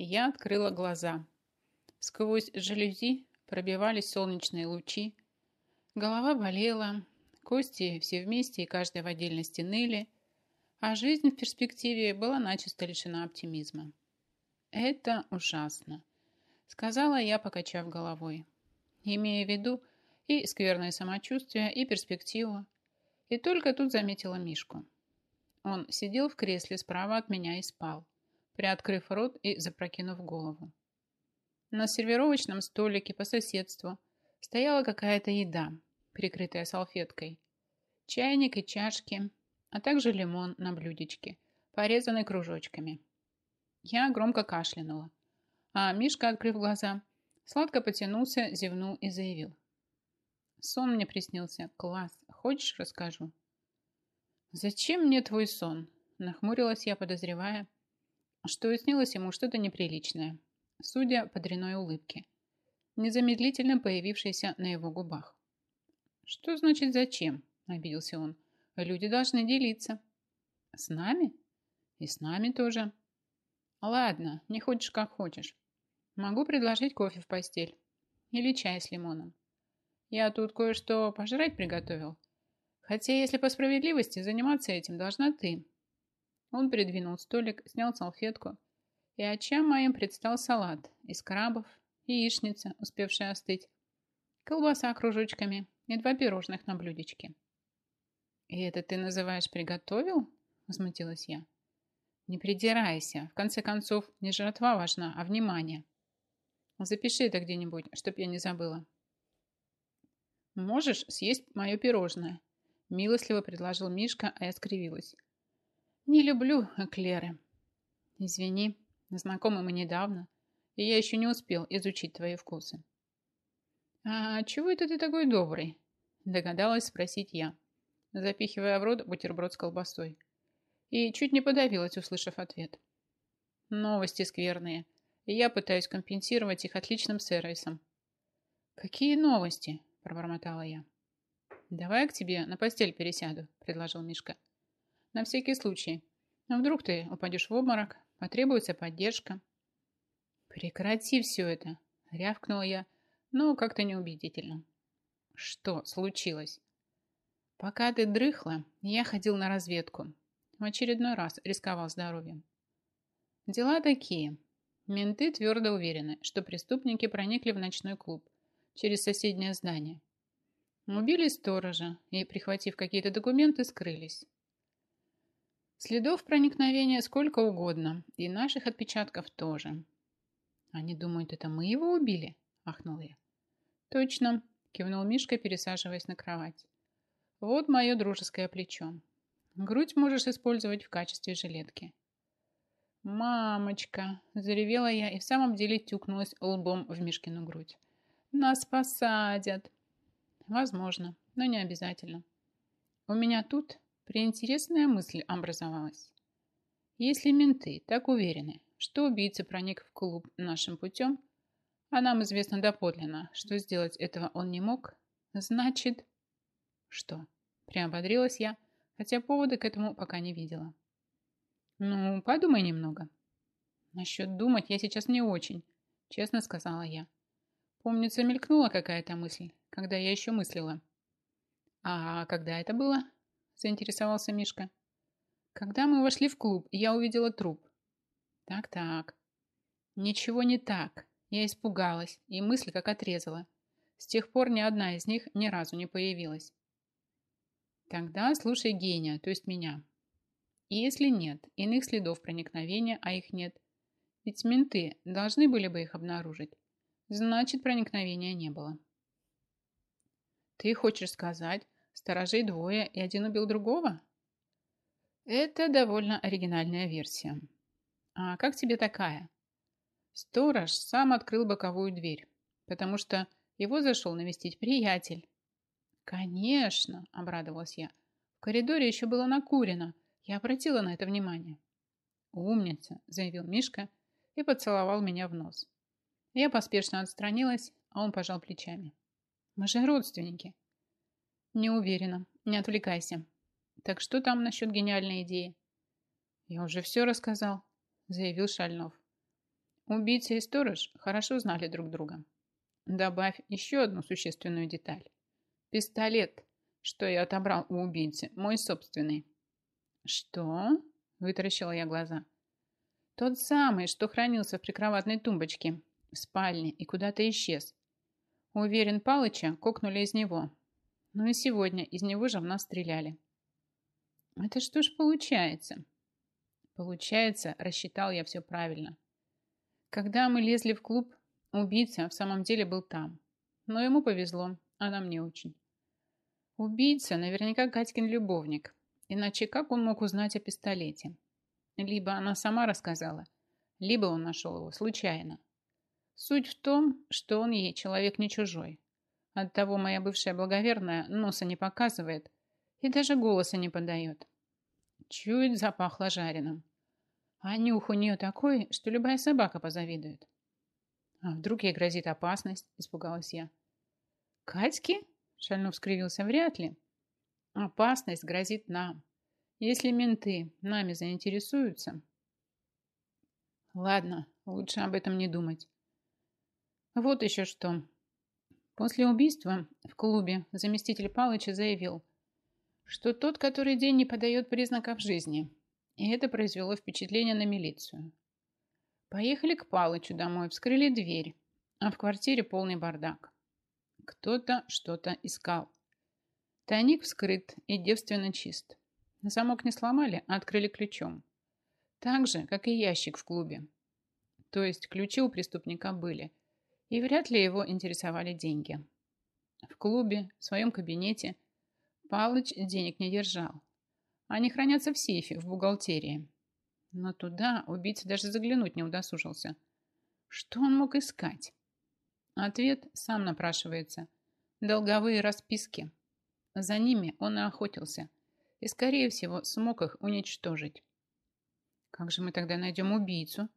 Я открыла глаза. Сквозь жалюзи пробивались солнечные лучи. Голова болела, кости все вместе и каждая в отдельности ныли, а жизнь в перспективе была начисто лишена оптимизма. «Это ужасно», — сказала я, покачав головой, имея в виду и скверное самочувствие, и перспективу, и только тут заметила Мишку. Он сидел в кресле справа от меня и спал, приоткрыв рот и запрокинув голову. На сервировочном столике по соседству стояла какая-то еда, прикрытая салфеткой. Чайник и чашки, а также лимон на блюдечке, порезанный кружочками. Я громко кашлянула, а Мишка, открыв глаза, сладко потянулся, зевнул и заявил. Сон мне приснился. Класс. Хочешь, расскажу? Зачем мне твой сон? Нахмурилась я, подозревая, что снилось ему что-то неприличное судя по дряной улыбке, незамедлительно появившейся на его губах. «Что значит зачем?» – обиделся он. «Люди должны делиться». «С нами?» «И с нами тоже». «Ладно, не хочешь как хочешь. Могу предложить кофе в постель. Или чай с лимоном. Я тут кое-что пожрать приготовил. Хотя, если по справедливости, заниматься этим должна ты». Он придвинул столик, снял салфетку и очам моим предстал салат из крабов, яичница, успевшая остыть, колбаса кружочками и два пирожных на блюдечке. «И это ты называешь приготовил?» – возмутилась я. «Не придирайся. В конце концов, не жратва важна, а внимание. Запиши это где-нибудь, чтоб я не забыла». «Можешь съесть мое пирожное», – милостливо предложил Мишка, а я скривилась. «Не люблю эклеры». «Извини», Знакомы мы недавно, и я еще не успел изучить твои вкусы. «А чего это ты такой добрый?» Догадалась спросить я, запихивая в рот бутерброд с колбасой. И чуть не подавилась, услышав ответ. «Новости скверные, и я пытаюсь компенсировать их отличным сервисом». «Какие новости?» – пробормотала я. «Давай к тебе на постель пересяду», – предложил Мишка. «На всякий случай. А вдруг ты упадешь в обморок, Потребуется поддержка. Прекрати все это, рявкнула я, но как-то неубедительно. Что случилось? Пока ты дрыхла, я ходил на разведку. В очередной раз рисковал здоровьем. Дела такие. Менты твердо уверены, что преступники проникли в ночной клуб через соседнее здание. Убили сторожа и, прихватив какие-то документы, скрылись. Следов проникновения сколько угодно, и наших отпечатков тоже. Они думают, это мы его убили? Ахнул я. Точно, кивнул Мишка, пересаживаясь на кровать. Вот мое дружеское плечо. Грудь можешь использовать в качестве жилетки. «Мамочка!» – заревела я и в самом деле тюкнулась лбом в Мишкину грудь. «Нас посадят!» «Возможно, но не обязательно. У меня тут Приинтересная мысль образовалась. Если менты так уверены, что убийца проник в клуб нашим путем, а нам известно доподлинно, что сделать этого он не мог, значит... Что? Приободрилась я, хотя повода к этому пока не видела. Ну, подумай немного. Насчет думать я сейчас не очень, честно сказала я. Помнится, мелькнула какая-то мысль, когда я еще мыслила. А когда это было? Заинтересовался Мишка. Когда мы вошли в клуб, я увидела труп. Так-так. Ничего не так. Я испугалась, и мысль как отрезала. С тех пор ни одна из них ни разу не появилась. Тогда слушай гения, то есть меня. И если нет иных следов проникновения, а их нет, ведь менты должны были бы их обнаружить, значит проникновения не было. Ты хочешь сказать, Сторожей двое, и один убил другого? Это довольно оригинальная версия. А как тебе такая? Сторож сам открыл боковую дверь, потому что его зашел навестить приятель. Конечно, обрадовалась я. В коридоре еще было накурено. Я обратила на это внимание. Умница, заявил Мишка и поцеловал меня в нос. Я поспешно отстранилась, а он пожал плечами. Мы же родственники. Не уверена. Не отвлекайся. Так что там насчет гениальной идеи? Я уже все рассказал, заявил Шальнов. Убийца и сторож хорошо знали друг друга. Добавь еще одну существенную деталь. Пистолет, что я отобрал у убийцы, мой собственный. Что? Вытаращила я глаза. Тот самый, что хранился в прикроватной тумбочке в спальне и куда-то исчез. Уверен, Палыча кокнули из него. Ну и сегодня из него же в нас стреляли. Это что ж получается? Получается, рассчитал я все правильно. Когда мы лезли в клуб, убийца в самом деле был там. Но ему повезло, а нам не очень. Убийца наверняка Катькин любовник. Иначе как он мог узнать о пистолете? Либо она сама рассказала, либо он нашел его случайно. Суть в том, что он ей человек не чужой. Оттого моя бывшая благоверная носа не показывает и даже голоса не подает. Чует запахло жареным. А нюх у нее такой, что любая собака позавидует. А вдруг ей грозит опасность, испугалась я. Катьке? Шальнов скривился. Вряд ли. Опасность грозит нам. Если менты нами заинтересуются... Ладно, лучше об этом не думать. Вот еще что. После убийства в клубе заместитель Палыча заявил, что тот, который день не подает признаков жизни. И это произвело впечатление на милицию. Поехали к Палычу домой, вскрыли дверь, а в квартире полный бардак. Кто-то что-то искал. Тайник вскрыт и девственно чист. Замок не сломали, а открыли ключом. Так же, как и ящик в клубе. То есть ключи у преступника были – и вряд ли его интересовали деньги. В клубе, в своем кабинете Палыч денег не держал. Они хранятся в сейфе, в бухгалтерии. Но туда убийца даже заглянуть не удосужился. Что он мог искать? Ответ сам напрашивается. Долговые расписки. За ними он и охотился. И, скорее всего, смог их уничтожить. Как же мы тогда найдем убийцу?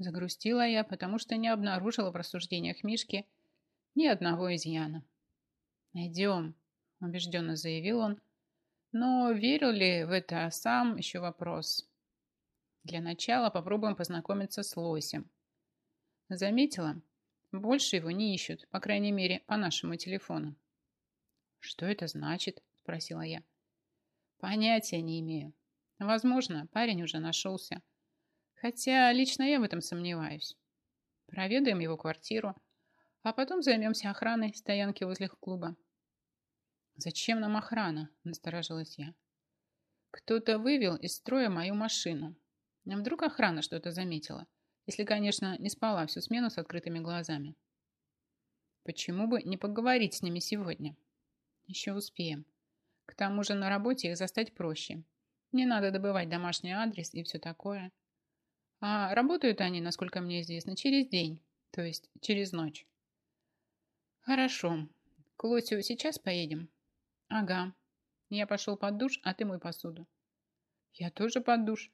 Загрустила я, потому что не обнаружила в рассуждениях Мишки ни одного изъяна. «Найдем», – убежденно заявил он. Но верил ли в это сам, еще вопрос. Для начала попробуем познакомиться с Лосем. Заметила, больше его не ищут, по крайней мере, по нашему телефону. «Что это значит?» – спросила я. «Понятия не имею. Возможно, парень уже нашелся. Хотя лично я в этом сомневаюсь. Проведаем его квартиру, а потом займемся охраной стоянки возле клуба. «Зачем нам охрана?» – насторожилась я. «Кто-то вывел из строя мою машину. А вдруг охрана что-то заметила, если, конечно, не спала всю смену с открытыми глазами. Почему бы не поговорить с ними сегодня? Еще успеем. К тому же на работе их застать проще. Не надо добывать домашний адрес и все такое. А работают они, насколько мне известно, через день, то есть через ночь. Хорошо. К Лосю сейчас поедем? Ага. Я пошел под душ, а ты мой посуду. Я тоже под душ.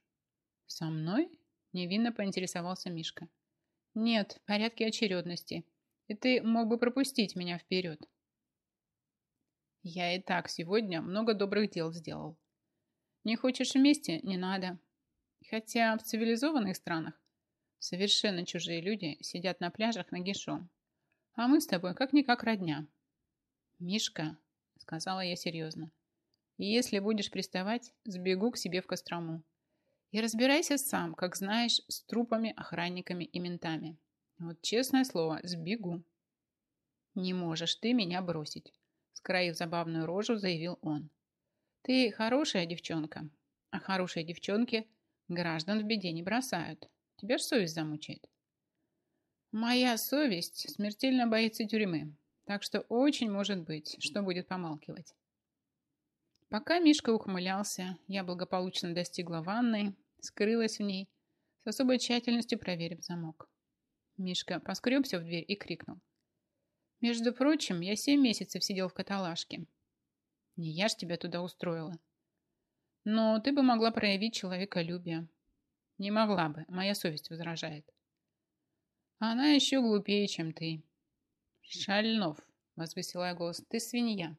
Со мной? Невинно поинтересовался Мишка. Нет, в порядке очередности. И ты мог бы пропустить меня вперед. Я и так сегодня много добрых дел сделал. Не хочешь вместе? Не надо. Хотя в цивилизованных странах совершенно чужие люди сидят на пляжах нагишом. А мы с тобой как-никак родня. Мишка, сказала я серьезно, если будешь приставать, сбегу к себе в Кострому. И разбирайся сам, как знаешь, с трупами, охранниками и ментами. Вот честное слово, сбегу. Не можешь ты меня бросить, скроив забавную рожу, заявил он. Ты хорошая девчонка, а хорошие девчонки Граждан в беде не бросают. Тебя ж совесть замучает. Моя совесть смертельно боится тюрьмы, так что очень может быть, что будет помалкивать. Пока Мишка ухмылялся, я благополучно достигла ванной, скрылась в ней, с особой тщательностью проверив замок. Мишка поскребся в дверь и крикнул. «Между прочим, я семь месяцев сидел в каталажке. Не я ж тебя туда устроила. Но ты бы могла проявить человеколюбие. Не могла бы, моя совесть возражает. Она еще глупее, чем ты. Шальнов, возвысила я голос, ты свинья.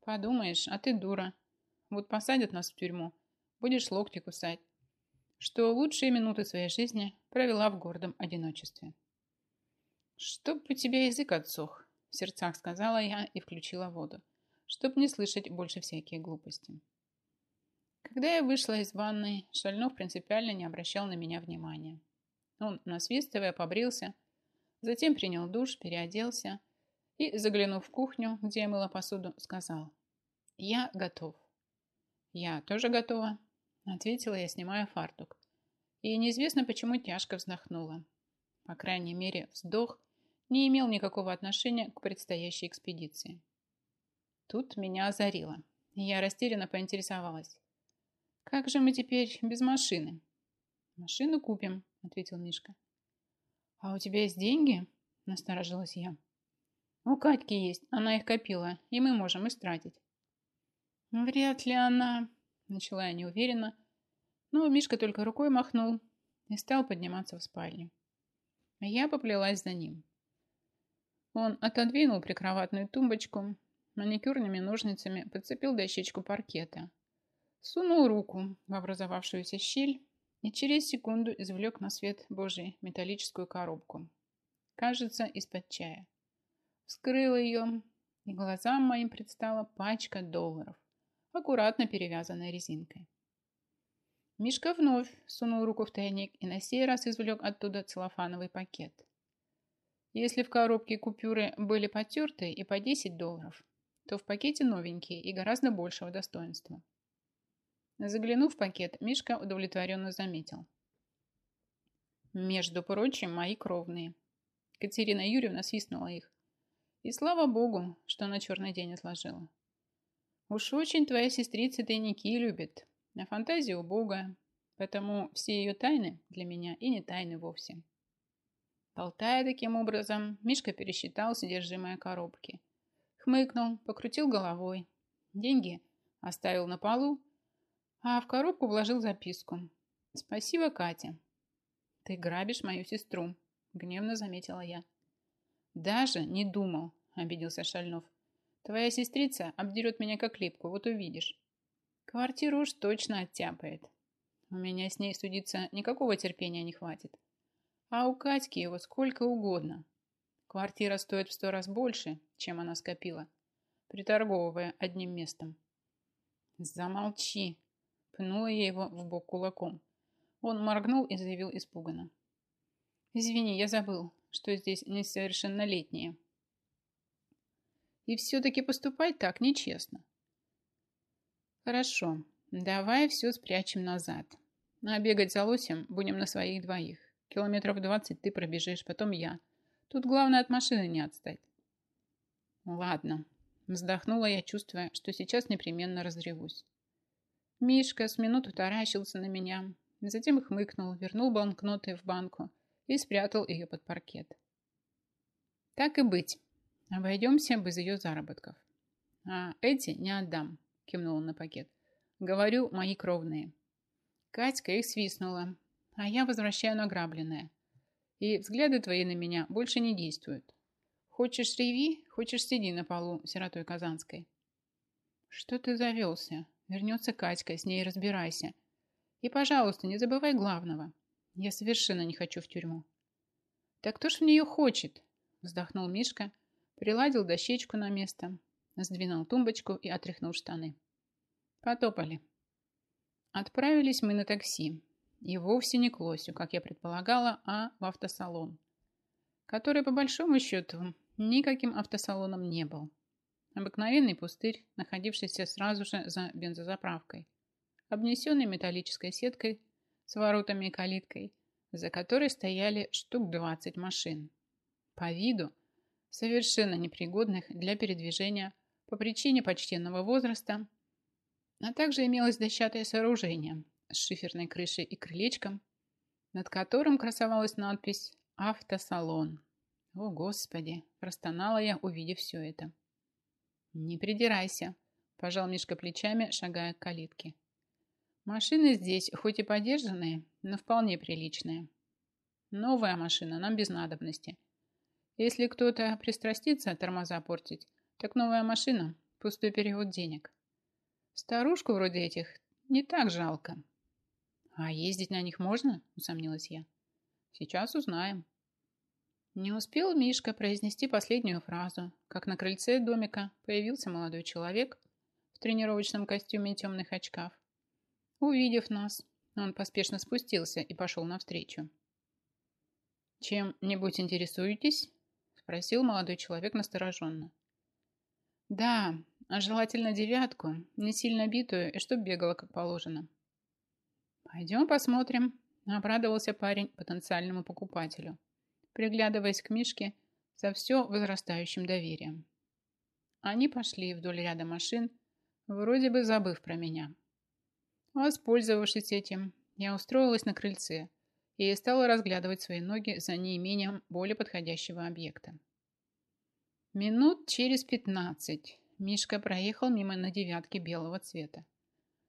Подумаешь, а ты дура. Вот посадят нас в тюрьму, будешь локти кусать. Что лучшие минуты своей жизни провела в гордом одиночестве. «Чтоб у тебя язык отсох», – в сердцах сказала я и включила воду, чтоб не слышать больше всякие глупости. Когда я вышла из ванной, Шальнов принципиально не обращал на меня внимания. Он, насвистывая, побрился, затем принял душ, переоделся и, заглянув в кухню, где я мыла посуду, сказал «Я готов». «Я тоже готова», — ответила я, снимая фартук. И неизвестно, почему тяжко вздохнула. По крайней мере, вздох не имел никакого отношения к предстоящей экспедиции. Тут меня озарило, и я растерянно поинтересовалась. «Как же мы теперь без машины?» «Машину купим», — ответил Мишка. «А у тебя есть деньги?» — насторожилась я. «У Катьки есть, она их копила, и мы можем истратить». «Вряд ли она...» — начала я неуверенно, но Мишка только рукой махнул и стал подниматься в спальню. Я поплелась за ним. Он отодвинул прикроватную тумбочку, маникюрными ножницами подцепил дощечку паркета, сунул руку в образовавшуюся щель и через секунду извлек на свет Божий металлическую коробку. Кажется, из-под чая. Вскрыл ее, и глазам моим предстала пачка долларов, аккуратно перевязанная резинкой. Мишка вновь сунул руку в тайник и на сей раз извлек оттуда целлофановый пакет. Если в коробке купюры были потертые и по 10 долларов, то в пакете новенькие и гораздо большего достоинства. Заглянув в пакет, Мишка удовлетворенно заметил. Между прочим, мои кровные. Катерина Юрьевна свистнула их. И слава богу, что на черный день отложила. Уж очень твоя сестрица тайники любит, а фантазия убогая, поэтому все ее тайны для меня и не тайны вовсе. Болтая таким образом, Мишка пересчитал содержимое коробки. Хмыкнул, покрутил головой. Деньги оставил на полу, а в коробку вложил записку. «Спасибо, Катя». «Ты грабишь мою сестру», — гневно заметила я. «Даже не думал», — обиделся Шальнов. «Твоя сестрица обдерет меня как липку, вот увидишь». Квартиру уж точно оттяпает. У меня с ней судиться никакого терпения не хватит. А у Катьки его сколько угодно. Квартира стоит в сто раз больше, чем она скопила, приторговывая одним местом. «Замолчи!» – пнула я его в бок кулаком. Он моргнул и заявил испуганно. «Извини, я забыл, что здесь несовершеннолетние». И все-таки поступать так нечестно. Хорошо, давай все спрячем назад. А бегать за лосем будем на своих двоих. Километров двадцать ты пробежишь, потом я. Тут главное от машины не отстать. Ладно, вздохнула я, чувствуя, что сейчас непременно разревусь. Мишка с минуту таращился на меня, затем хмыкнул, вернул банкноты в банку и спрятал ее под паркет. Так и быть, обойдемся без ее заработков. А эти не отдам кивнула на пакет. Говорю, мои кровные. Катька их свистнула, а я возвращаю награбленное. И взгляды твои на меня больше не действуют. Хочешь реви, хочешь сиди на полу сиротой Казанской. Что ты завелся? Вернется Катька, с ней разбирайся. И, пожалуйста, не забывай главного. Я совершенно не хочу в тюрьму. Так кто ж в нее хочет? Вздохнул Мишка, приладил дощечку на место, сдвинул тумбочку и отряхнул штаны. Потопали. Отправились мы на такси. И вовсе не к Лосю, как я предполагала, а в автосалон, который, по большому счету, никаким автосалоном не был. Обыкновенный пустырь, находившийся сразу же за бензозаправкой, обнесенный металлической сеткой с воротами и калиткой, за которой стояли штук 20 машин. По виду совершенно непригодных для передвижения по причине почтенного возраста, а также имелось дощатое сооружение с шиферной крышей и крылечком, над которым красовалась надпись «Автосалон». О, Господи! Простонала я, увидев все это. Не придирайся, пожал Мишка плечами, шагая к калитке. Машины здесь, хоть и подержанные, но вполне приличные. Новая машина нам без надобности. Если кто-то пристрастится тормоза портить, так новая машина – пустой перевод денег. Старушку вроде этих не так жалко. А ездить на них можно? Усомнилась я. Сейчас узнаем. Не успел Мишка произнести последнюю фразу, как на крыльце домика появился молодой человек в тренировочном костюме и темных очках. Увидев нас, он поспешно спустился и пошел навстречу. «Чем-нибудь интересуетесь?» – спросил молодой человек настороженно. «Да, а желательно девятку, не сильно битую и чтоб бегала как положено». «Пойдем посмотрим», – обрадовался парень потенциальному покупателю приглядываясь к Мишке со все возрастающим доверием. Они пошли вдоль ряда машин, вроде бы забыв про меня. Воспользовавшись этим, я устроилась на крыльце и стала разглядывать свои ноги за неимением более подходящего объекта. Минут через пятнадцать Мишка проехал мимо на девятке белого цвета.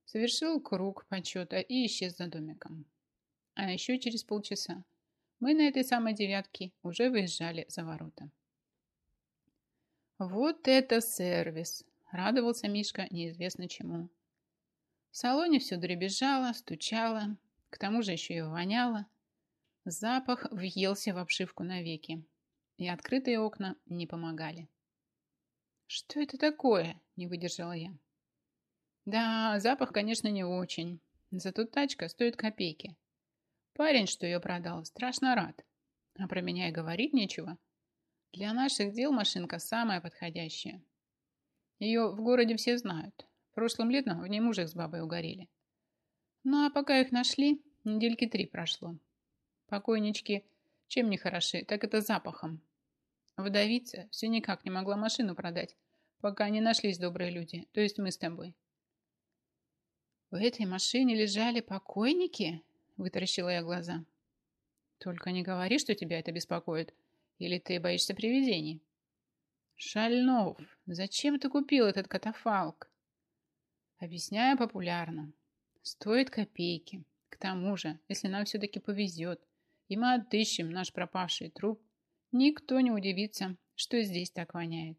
Совершил круг почета и исчез за домиком. А еще через полчаса мы на этой самой девятке уже выезжали за ворота. Вот это сервис! Радовался Мишка неизвестно чему. В салоне все дребезжало, стучало, к тому же еще и воняло. Запах въелся в обшивку навеки, и открытые окна не помогали. «Что это такое?» – не выдержала я. «Да, запах, конечно, не очень, зато тачка стоит копейки. Парень, что ее продал, страшно рад. А про меня и говорить нечего. Для наших дел машинка самая подходящая. Ее в городе все знают. Прошлым летом в ней мужик с бабой угорели. Ну а пока их нашли, недельки три прошло. Покойнички чем не хороши, так это запахом. Вдовица все никак не могла машину продать, пока не нашлись добрые люди, то есть мы с тобой. В этой машине лежали покойники? Вытаращила я глаза. Только не говори, что тебя это беспокоит. Или ты боишься привидений? Шальнов, зачем ты купил этот катафалк? Объясняю популярно. Стоит копейки. К тому же, если нам все-таки повезет, и мы отыщем наш пропавший труп, никто не удивится, что здесь так воняет.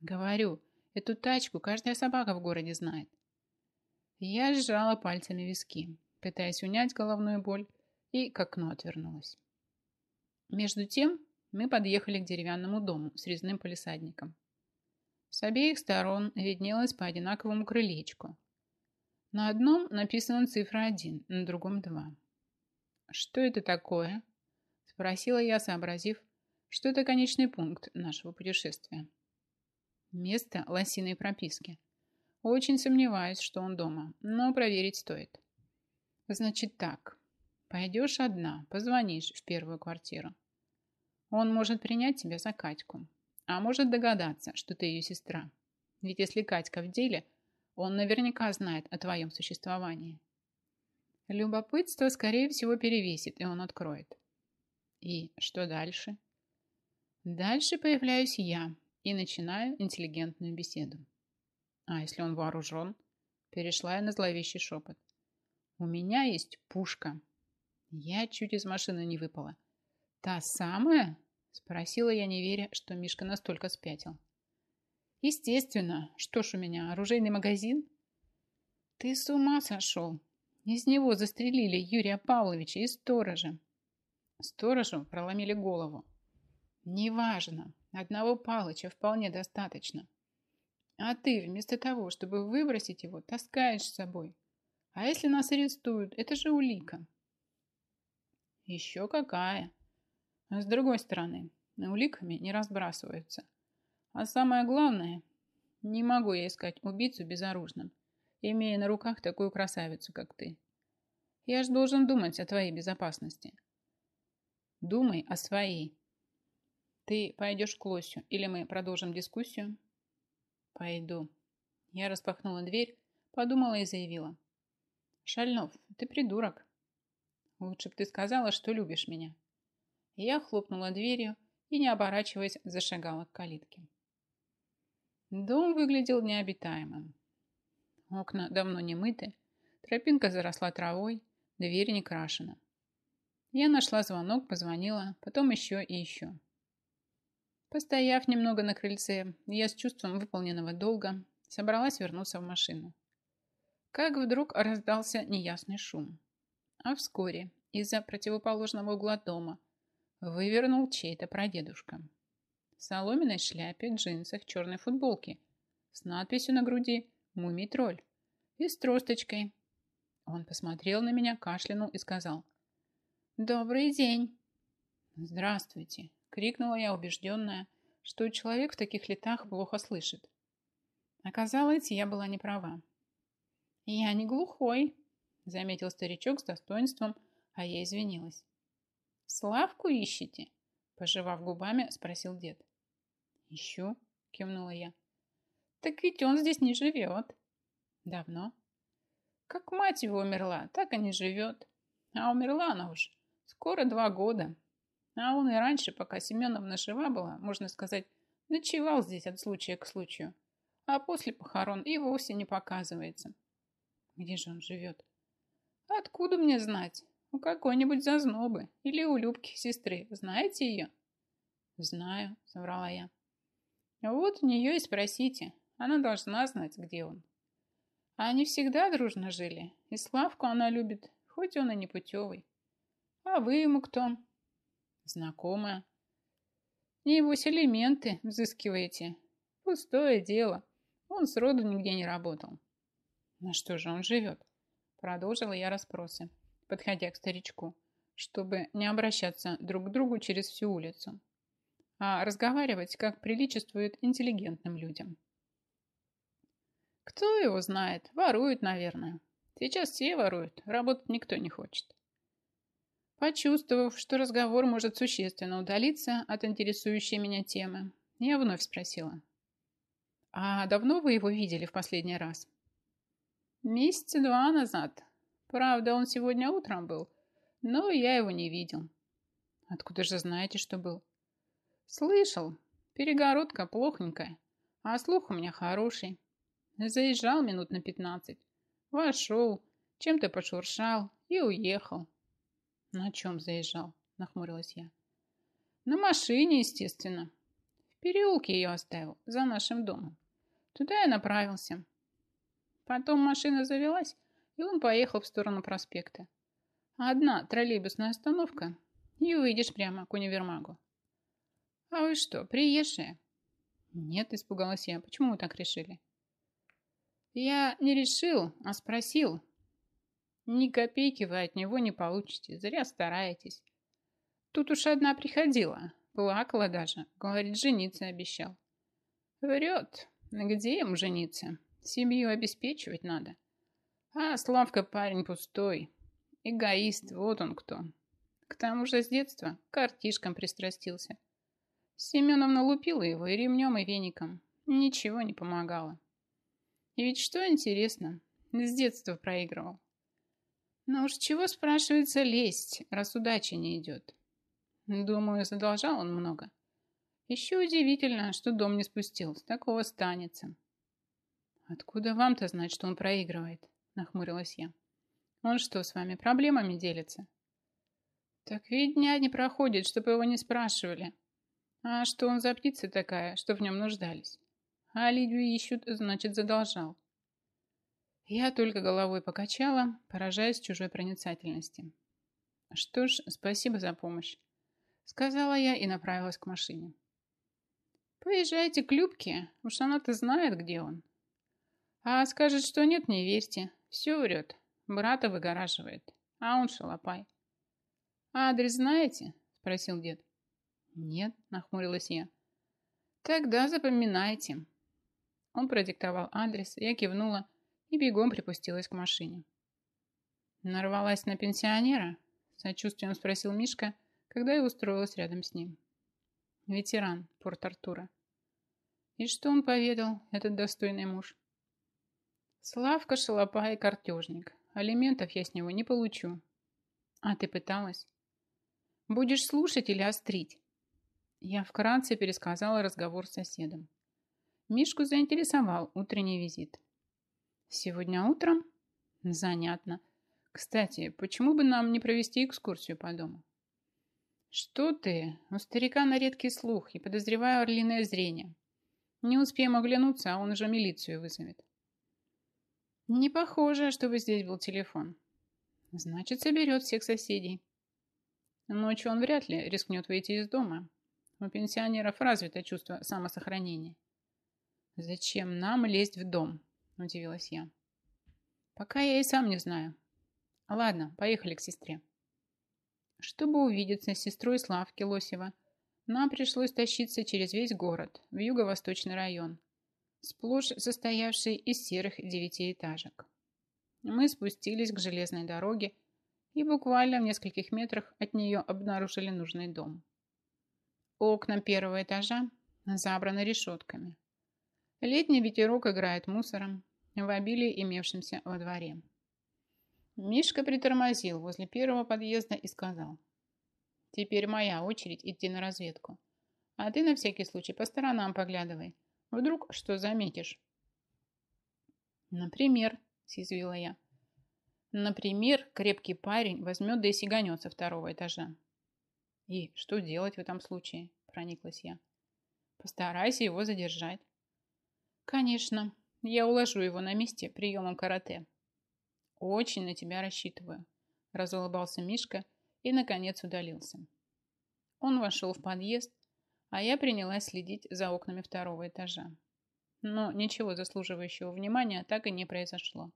Говорю, эту тачку каждая собака в городе знает. Я сжала пальцами виски пытаясь унять головную боль, и к окну отвернулась. Между тем мы подъехали к деревянному дому с резным полисадником. С обеих сторон виднелось по одинаковому крылечку. На одном написана цифра 1, на другом 2. «Что это такое?» – спросила я, сообразив, что это конечный пункт нашего путешествия. Место лосиной прописки. Очень сомневаюсь, что он дома, но проверить стоит. Значит так. Пойдешь одна, позвонишь в первую квартиру. Он может принять тебя за Катьку, а может догадаться, что ты ее сестра. Ведь если Катька в деле, он наверняка знает о твоем существовании. Любопытство, скорее всего, перевесит, и он откроет. И что дальше? Дальше появляюсь я и начинаю интеллигентную беседу. А если он вооружен? Перешла я на зловещий шепот. У меня есть пушка. Я чуть из машины не выпала. Та самая? Спросила я, не веря, что Мишка настолько спятил. Естественно. Что ж у меня, оружейный магазин? Ты с ума сошел. Из него застрелили Юрия Павловича и сторожа. Сторожу проломили голову. Неважно. Одного Палыча вполне достаточно. А ты вместо того, чтобы выбросить его, таскаешь с собой. А если нас арестуют? Это же улика. Еще какая. А с другой стороны, уликами не разбрасываются. А самое главное, не могу я искать убийцу безоружным, имея на руках такую красавицу, как ты. Я ж должен думать о твоей безопасности. Думай о своей. Ты пойдешь к Лосю, или мы продолжим дискуссию? Пойду. Я распахнула дверь, подумала и заявила. Шальнов, ты придурок. Лучше бы ты сказала, что любишь меня. Я хлопнула дверью и, не оборачиваясь, зашагала к калитке. Дом выглядел необитаемым. Окна давно не мыты, тропинка заросла травой, дверь не крашена. Я нашла звонок, позвонила, потом еще и еще. Постояв немного на крыльце, я с чувством выполненного долга собралась вернуться в машину как вдруг раздался неясный шум. А вскоре из-за противоположного угла дома вывернул чей-то прадедушка. В соломенной шляпе, джинсах, черной футболке с надписью на груди «Мумий-тролль» и с тросточкой. Он посмотрел на меня, кашлянул и сказал «Добрый день!» «Здравствуйте!» — крикнула я, убежденная, что человек в таких летах плохо слышит. Оказалось, я была не права. «Я не глухой», — заметил старичок с достоинством, а я извинилась. «Славку ищете?» — пожевав губами, спросил дед. «Ищу», — кивнула я. «Так ведь он здесь не живет». «Давно?» «Как мать его умерла, так и не живет. А умерла она уж. Скоро два года. А он и раньше, пока Семеновна жива была, можно сказать, ночевал здесь от случая к случаю. А после похорон и вовсе не показывается. Где же он живет? Откуда мне знать? У какой-нибудь зазнобы или у Любки сестры. Знаете ее? Знаю, соврала я. Вот у нее и спросите. Она должна знать, где он. А они всегда дружно жили. И Славку она любит, хоть он и не путевый. А вы ему кто? Знакомая. Небось, элементы взыскиваете. Пустое дело. Он сроду нигде не работал. На что же он живет? Продолжила я расспросы, подходя к старичку, чтобы не обращаться друг к другу через всю улицу, а разговаривать, как приличествует интеллигентным людям. Кто его знает? Воруют, наверное. Сейчас все воруют, работать никто не хочет. Почувствовав, что разговор может существенно удалиться от интересующей меня темы, я вновь спросила. «А давно вы его видели в последний раз?» «Месяца два назад. Правда, он сегодня утром был, но я его не видел». «Откуда же знаете, что был?» «Слышал. Перегородка плохонькая, а слух у меня хороший. Заезжал минут на пятнадцать. Вошел, чем-то пошуршал и уехал. «На чем заезжал?» – нахмурилась я. «На машине, естественно. В переулке ее оставил, за нашим домом. Туда я направился. Потом машина завелась, и он поехал в сторону проспекта. Одна троллейбусная остановка, и выйдешь прямо к универмагу. А вы что, приезжие? Нет, испугалась я. Почему вы так решили? Я не решил, а спросил, ни копейки вы от него не получите, зря стараетесь. Тут уж одна приходила, плакала даже, говорит, жениться обещал. Врет, где ему жениться? Семью обеспечивать надо. А Славка парень пустой, эгоист, вот он кто. К тому же с детства к артишкам пристрастился. Семеновна лупила его и ремнем, и веником. Ничего не помогало. И ведь что интересно, с детства проигрывал. Но уж чего, спрашивается, лезть, раз удача не идет? Думаю, задолжал он много. Еще удивительно, что дом не спустился. Такого станется. Откуда вам-то знать, что он проигрывает? Нахмурилась я. Он что, с вами проблемами делится? Так ведь дня не проходит, чтобы его не спрашивали. А что он за птица такая, что в нем нуждались? А Лидию ищут, значит, задолжал. Я только головой покачала, поражаясь чужой проницательности. Что ж, спасибо за помощь, сказала я и направилась к машине. Поезжайте к Любке, уж она-то знает, где он. А скажет, что нет, не верьте, все врет, брата выгораживает, а он шалопай. А адрес знаете? Спросил дед. Нет, нахмурилась я. Тогда запоминайте. Он продиктовал адрес, я кивнула, и бегом припустилась к машине. «Нарвалась на пенсионера?» – сочувствием спросил Мишка, когда я устроилась рядом с ним. Ветеран Порт-Артура. И что он поведал, этот достойный муж? Славка, шалопа и картежник. Алиментов я с него не получу. А ты пыталась? Будешь слушать или острить? Я вкратце пересказала разговор с соседом. Мишку заинтересовал утренний визит. Сегодня утром? Занятно. Кстати, почему бы нам не провести экскурсию по дому? Что ты? У старика на редкий слух и, подозреваю, орлиное зрение. Не успеем оглянуться, а он уже милицию вызовет. Не похоже, чтобы здесь был телефон. Значит, соберет всех соседей. Ночью он вряд ли рискнет выйти из дома. У пенсионеров развито чувство самосохранения. «Зачем нам лезть в дом?» – удивилась я. «Пока я и сам не знаю. Ладно, поехали к сестре». Чтобы увидеться с сестрой Славки Лосева, нам пришлось тащиться через весь город, в юго-восточный район, сплошь состоявший из серых девятиэтажек. Мы спустились к железной дороге и буквально в нескольких метрах от нее обнаружили нужный дом. Окна первого этажа забраны решетками. Летний ветерок играет мусором в обилии, имевшимся во дворе. Мишка притормозил возле первого подъезда и сказал, «Теперь моя очередь идти на разведку. А ты на всякий случай по сторонам поглядывай. Вдруг что заметишь?» «Например», — съязвила я, «например, крепкий парень возьмет да и сиганет со второго этажа». «И что делать в этом случае?» – прониклась я. «Постарайся его задержать». «Конечно, я уложу его на месте приемом карате». «Очень на тебя рассчитываю», – разулыбался Мишка и, наконец, удалился. Он вошел в подъезд, а я принялась следить за окнами второго этажа. Но ничего заслуживающего внимания так и не произошло.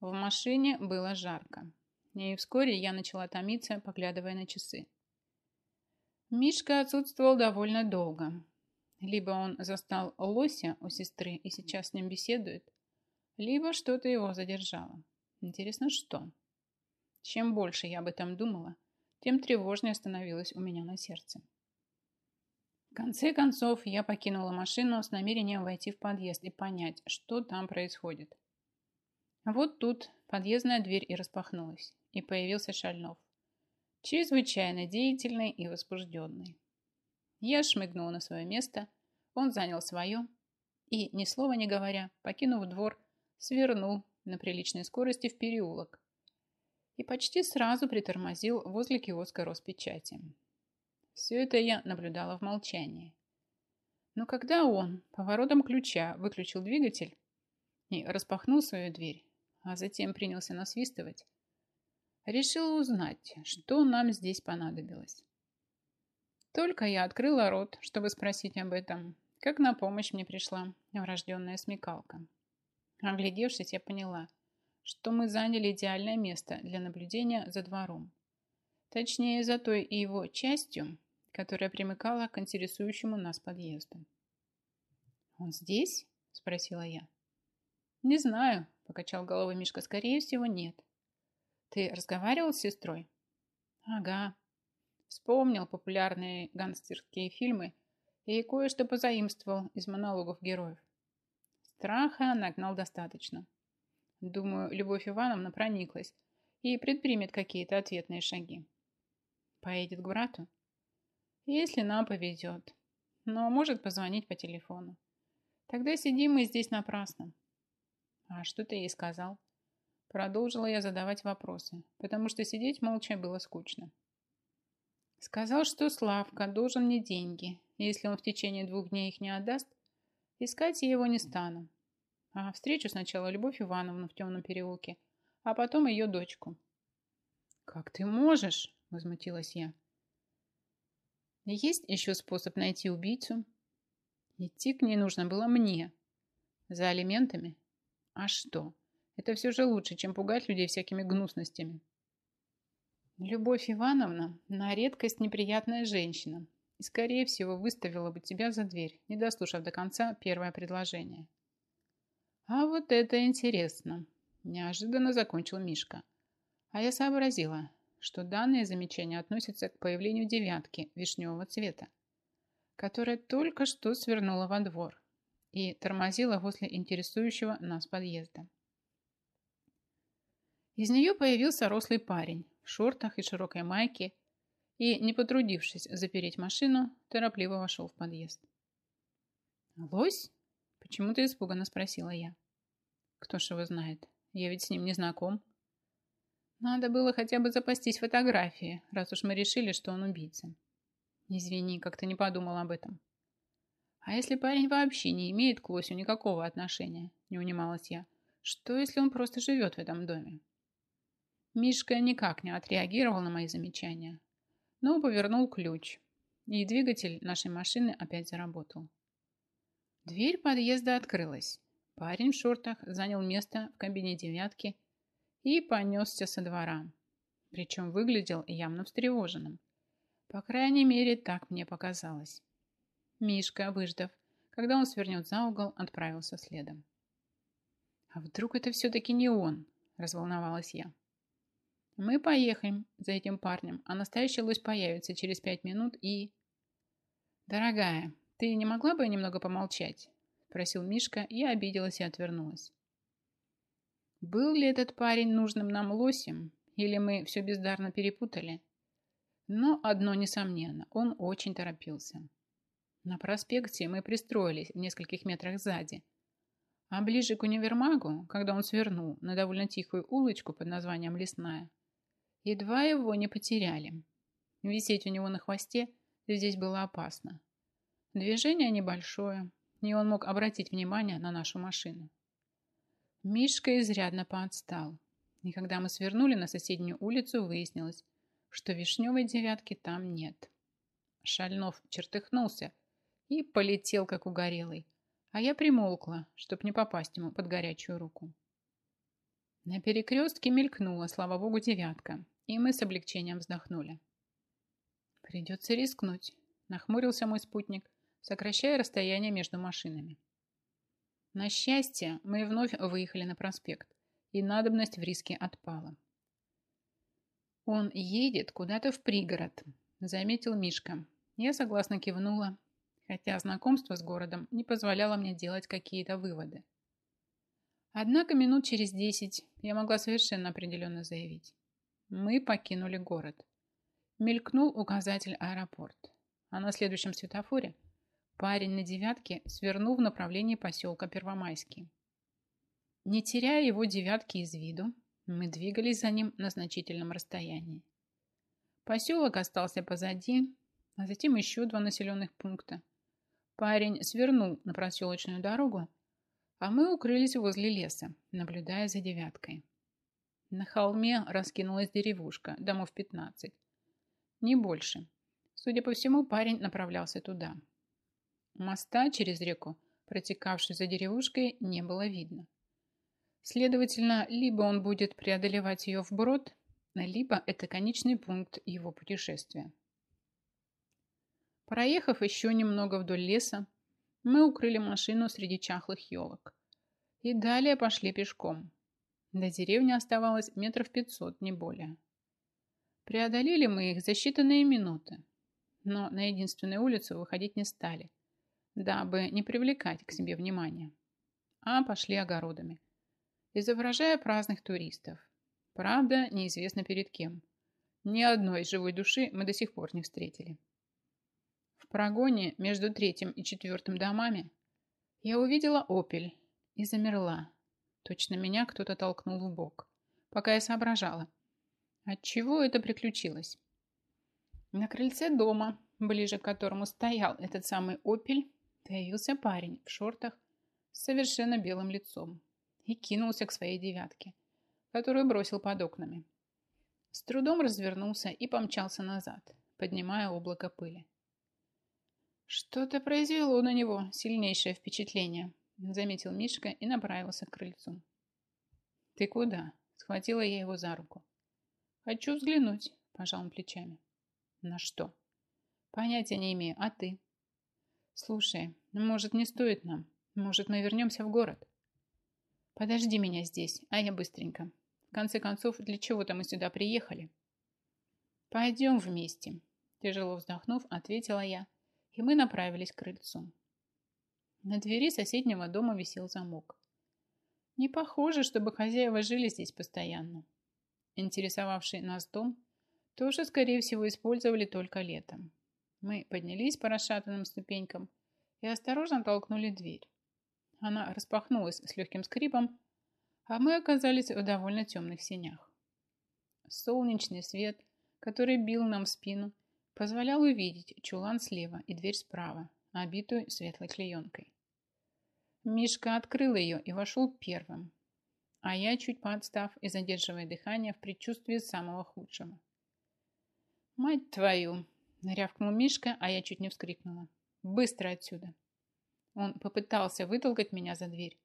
В машине было жарко, и вскоре я начала томиться, поглядывая на часы. Мишка отсутствовал довольно долго. Либо он застал лося у сестры и сейчас с ним беседует, либо что-то его задержало. Интересно, что? Чем больше я об этом думала, тем тревожнее становилось у меня на сердце. В конце концов, я покинула машину с намерением войти в подъезд и понять, что там происходит. Вот тут подъездная дверь и распахнулась, и появился Шальнов. Чрезвычайно деятельный и возбужденный. Я шмыгнула на свое место, он занял свое и, ни слова не говоря, покинув двор, свернул на приличной скорости в переулок и почти сразу притормозил возле киоска Роспечати. Все это я наблюдала в молчании. Но когда он поворотом ключа выключил двигатель и распахнул свою дверь, а затем принялся насвистывать, решила узнать, что нам здесь понадобилось. Только я открыла рот, чтобы спросить об этом, как на помощь мне пришла врожденная смекалка. Оглядевшись, я поняла, что мы заняли идеальное место для наблюдения за двором. Точнее, за той и его частью, которая примыкала к интересующему нас подъезду. «Он здесь?» – спросила я. «Не знаю», – покачал головой Мишка. «Скорее всего, нет». «Ты разговаривал с сестрой?» «Ага». Вспомнил популярные гангстерские фильмы и кое-что позаимствовал из монологов героев. Страха нагнал достаточно. Думаю, Любовь Ивановна прониклась и предпримет какие-то ответные шаги. Поедет к брату? Если нам повезет. Но может позвонить по телефону. Тогда сидим мы здесь напрасно. А что ты ей сказал? Продолжила я задавать вопросы, потому что сидеть молча было скучно. Сказал, что Славка должен мне деньги. Если он в течение двух дней их не отдаст, искать я его не стану. А встречу сначала Любовь Ивановну в темном переулке, а потом ее дочку. «Как ты можешь?» – возмутилась я. «Есть еще способ найти убийцу?» Идти к ней нужно было мне. За алиментами? А что? Это все же лучше, чем пугать людей всякими гнусностями. Любовь Ивановна на редкость неприятная женщина и, скорее всего, выставила бы тебя за дверь, не дослушав до конца первое предложение. А вот это интересно. Неожиданно закончил Мишка. А я сообразила, что данное замечание относится к появлению девятки вишневого цвета, которая только что свернула во двор и тормозила возле интересующего нас подъезда. Из нее появился рослый парень в шортах и широкой майке и, не потрудившись запереть машину, торопливо вошел в подъезд. «Лось?» – почему-то испуганно спросила я. Кто ж его знает? Я ведь с ним не знаком. Надо было хотя бы запастись фотографией, раз уж мы решили, что он убийца. Извини, как-то не подумал об этом. А если парень вообще не имеет к Лосю никакого отношения, не унималась я, что если он просто живет в этом доме? Мишка никак не отреагировал на мои замечания, но повернул ключ, и двигатель нашей машины опять заработал. Дверь подъезда открылась. Парень в шортах занял место в кабине девятки и понесся со двора. Причем выглядел явно встревоженным. По крайней мере, так мне показалось. Мишка, выждав, когда он свернет за угол, отправился следом. «А вдруг это все-таки не он?» – разволновалась я. «Мы поехаем за этим парнем, а настоящий лось появится через пять минут и...» «Дорогая, ты не могла бы немного помолчать?» – просил Мишка, и обиделась и отвернулась. Был ли этот парень нужным нам лосем, или мы все бездарно перепутали? Но одно несомненно, он очень торопился. На проспекте мы пристроились в нескольких метрах сзади. А ближе к универмагу, когда он свернул на довольно тихую улочку под названием Лесная, едва его не потеряли. Висеть у него на хвосте здесь было опасно. Движение небольшое, и он мог обратить внимание на нашу машину. Мишка изрядно поотстал, и когда мы свернули на соседнюю улицу, выяснилось, что вишневой девятки там нет. Шальнов чертыхнулся и полетел, как угорелый, а я примолкла, чтоб не попасть ему под горячую руку. На перекрестке мелькнула, слава богу, девятка, и мы с облегчением вздохнули. Придется рискнуть, нахмурился мой спутник, сокращая расстояние между машинами. На счастье, мы вновь выехали на проспект, и надобность в риске отпала. «Он едет куда-то в пригород», – заметил Мишка. Я согласно кивнула, хотя знакомство с городом не позволяло мне делать какие-то выводы. Однако минут через десять я могла совершенно определенно заявить. Мы покинули город. Мелькнул указатель аэропорт, а на следующем светофоре – Парень на девятке свернул в направлении поселка Первомайский. Не теряя его девятки из виду, мы двигались за ним на значительном расстоянии. Поселок остался позади, а затем еще два населенных пункта. Парень свернул на проселочную дорогу, а мы укрылись возле леса, наблюдая за девяткой. На холме раскинулась деревушка, домов 15. Не больше. Судя по всему, парень направлялся туда. Моста через реку, протекавшей за деревушкой, не было видно. Следовательно, либо он будет преодолевать ее вброд, либо это конечный пункт его путешествия. Проехав еще немного вдоль леса, мы укрыли машину среди чахлых елок. И далее пошли пешком. До деревни оставалось метров пятьсот, не более. Преодолели мы их за считанные минуты, но на единственную улицу выходить не стали – дабы не привлекать к себе внимания, а пошли огородами, изображая праздных туристов. Правда, неизвестно перед кем. Ни одной живой души мы до сих пор не встретили. В прогоне между третьим и четвертым домами я увидела опель и замерла. Точно меня кто-то толкнул в бок, пока я соображала, от чего это приключилось. На крыльце дома, ближе к которому стоял этот самый опель, Появился парень в шортах с совершенно белым лицом и кинулся к своей девятке, которую бросил под окнами. С трудом развернулся и помчался назад, поднимая облако пыли. Что-то произвело на него сильнейшее впечатление, заметил Мишка и направился к крыльцу. Ты куда? Схватила я его за руку. Хочу взглянуть, пожал он плечами. На что? Понятия не имею, а ты? Слушай, может, не стоит нам? Может, мы вернемся в город? Подожди меня здесь, а я быстренько. В конце концов, для чего-то мы сюда приехали. Пойдем вместе. Тяжело вздохнув, ответила я, и мы направились к крыльцу. На двери соседнего дома висел замок. Не похоже, чтобы хозяева жили здесь постоянно. Интересовавший нас дом тоже, скорее всего, использовали только летом. Мы поднялись по расшатанным ступенькам и осторожно толкнули дверь. Она распахнулась с легким скрипом, а мы оказались в довольно темных сенях. Солнечный свет, который бил нам в спину, позволял увидеть чулан слева и дверь справа, обитую светлой клеенкой. Мишка открыл ее и вошел первым. а я чуть поотстав и задерживая дыхание в предчувствии самого худшего. «Мать твою!» – рявкнул Мишка, а я чуть не вскрикнула. «Быстро отсюда!» Он попытался вытолкать меня за дверь,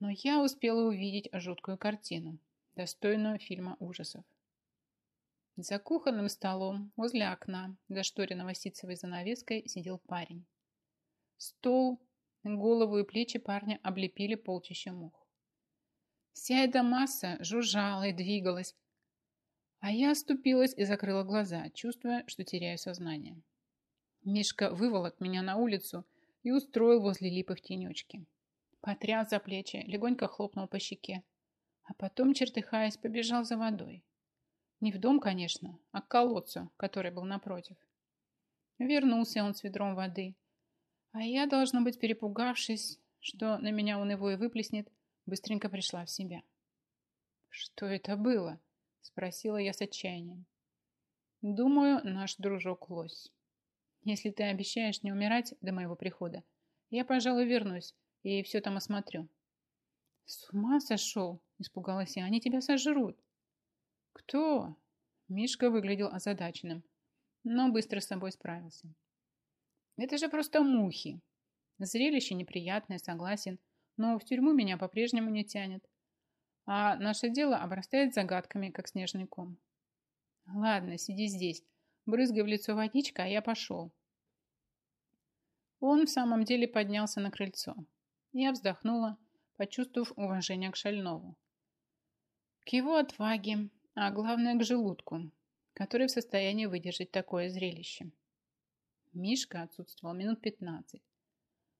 но я успела увидеть жуткую картину, достойную фильма ужасов. За кухонным столом возле окна, зашторенного ситцевой занавеской, сидел парень. Стол, голову и плечи парня облепили полчища мух. Вся эта масса жужжала и двигалась, а я оступилась и закрыла глаза, чувствуя, что теряю сознание. Мишка выволок меня на улицу и устроил возле липы в тенечке. Потряс за плечи, легонько хлопнул по щеке, а потом, чертыхаясь, побежал за водой. Не в дом, конечно, а к колодцу, который был напротив. Вернулся он с ведром воды, а я, должно быть, перепугавшись, что на меня он его и выплеснет, быстренько пришла в себя. «Что это было?» – спросила я с отчаянием. «Думаю, наш дружок лось. Если ты обещаешь не умирать до моего прихода, я, пожалуй, вернусь и все там осмотрю». «С ума сошел?» – испугалась я. «Они тебя сожрут». «Кто?» Мишка выглядел озадаченным, но быстро с собой справился. «Это же просто мухи. Зрелище неприятное, согласен, но в тюрьму меня по-прежнему не тянет. А наше дело обрастает загадками, как снежный ком. Ладно, сиди здесь, брызгай в лицо водичка, а я пошел». Он в самом деле поднялся на крыльцо. Я вздохнула, почувствовав уважение к Шальнову. К его отваге, а главное к желудку, который в состоянии выдержать такое зрелище. Мишка отсутствовал минут пятнадцать.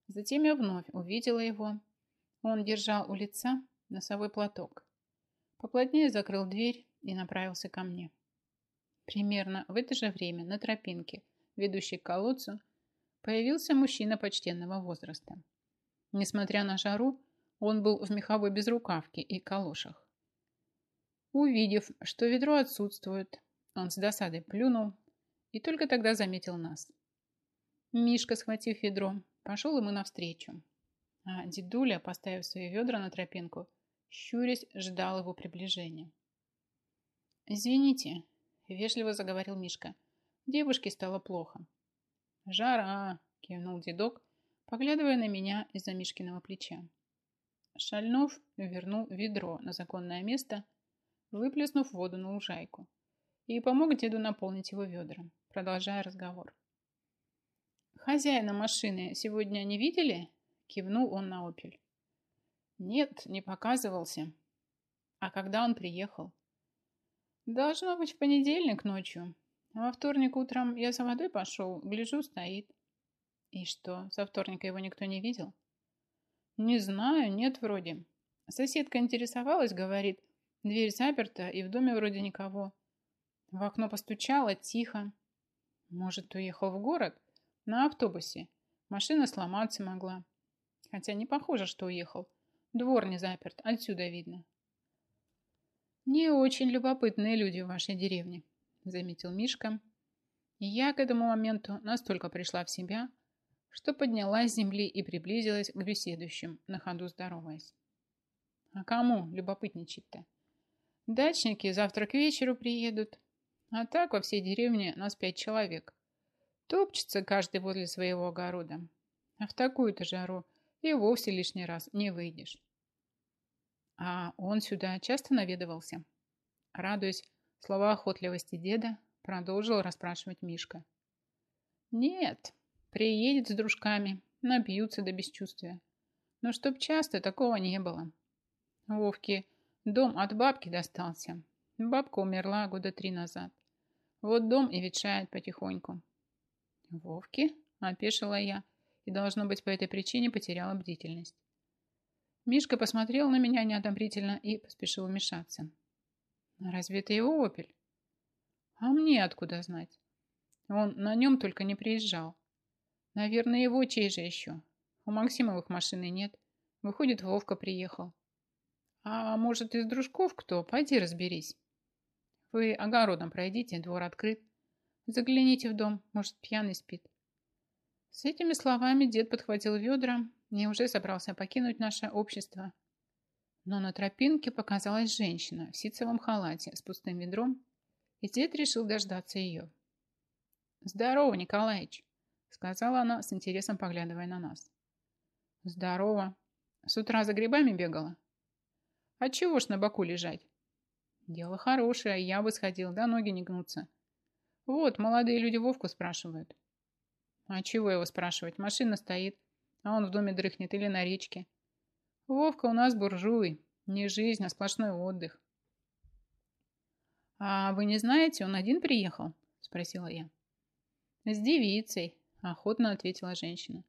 Затем я вновь увидела его. Он держал у лица носовой платок. Поплотнее закрыл дверь и направился ко мне. Примерно в это же время на тропинке, ведущей к колодцу, появился мужчина почтенного возраста. Несмотря на жару, он был в меховой безрукавке и калошах. Увидев, что ведро отсутствует, он с досадой плюнул и только тогда заметил нас. Мишка, схватив ведро, пошел ему навстречу. А дедуля, поставив свои ведра на тропинку, щурясь, ждал его приближения. «Извините», — вежливо заговорил Мишка. «Девушке стало плохо». «Жара!» — кивнул дедок, поглядывая на меня из-за Мишкиного плеча. Шальнов вернул ведро на законное место выплеснув воду на лужайку, и помог деду наполнить его ведром, продолжая разговор. «Хозяина машины сегодня не видели?» – кивнул он на «Опель». «Нет, не показывался». «А когда он приехал?» «Должно быть в понедельник ночью. Во вторник утром я за водой пошел, гляжу, стоит». «И что, со вторника его никто не видел?» «Не знаю, нет вроде. Соседка интересовалась, говорит, Дверь заперта, и в доме вроде никого. В окно постучало, тихо. Может, уехал в город? На автобусе. Машина сломаться могла. Хотя не похоже, что уехал. Двор не заперт, отсюда видно. Не очень любопытные люди в вашей деревне, заметил Мишка. Я к этому моменту настолько пришла в себя, что поднялась с земли и приблизилась к беседующим, на ходу здороваясь. А кому любопытничать-то? Дачники завтра к вечеру приедут. А так во всей деревне нас пять человек. Топчется каждый возле своего огорода. А в такую-то жару и вовсе лишний раз не выйдешь. А он сюда часто наведывался. Радуясь слова охотливости деда, продолжил расспрашивать Мишка. Нет, приедет с дружками, напьются до бесчувствия. Но чтоб часто, такого не было. Вовке Дом от бабки достался. Бабка умерла года три назад. Вот дом и ветшает потихоньку. Вовки? Опешила я. И, должно быть, по этой причине потеряла бдительность. Мишка посмотрел на меня неодобрительно и поспешил вмешаться. Разве это его опель? А мне откуда знать? Он на нем только не приезжал. Наверное, его чей же еще? У Максимовых машины нет. Выходит, Вовка приехал. А может, из дружков кто? Пойди разберись. Вы огородом пройдите, двор открыт. Загляните в дом, может, пьяный спит. С этими словами дед подхватил ведра и уже собрался покинуть наше общество. Но на тропинке показалась женщина в ситцевом халате с пустым ведром, и дед решил дождаться ее. «Здорово, Николаич!» — сказала она с интересом, поглядывая на нас. «Здорово! С утра за грибами бегала?» «А чего ж на боку лежать?» «Дело хорошее, я бы сходил, да ноги не гнутся. Вот, молодые люди Вовку спрашивают». «А чего его спрашивать? Машина стоит, а он в доме дрыхнет или на речке. Вовка у нас буржуй. Не жизнь, а сплошной отдых. «А вы не знаете, он один приехал?» – спросила я. «С девицей», – охотно ответила женщина.